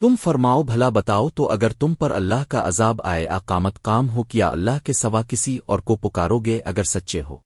تم فرماؤ، بھلا بتاؤ تو اگر تم پر اللہ کا عذاب آئے، اقامت کام ہو، کیا اللہ کے سوا کسی اور کو پکارو گے اگر سچے ہو؟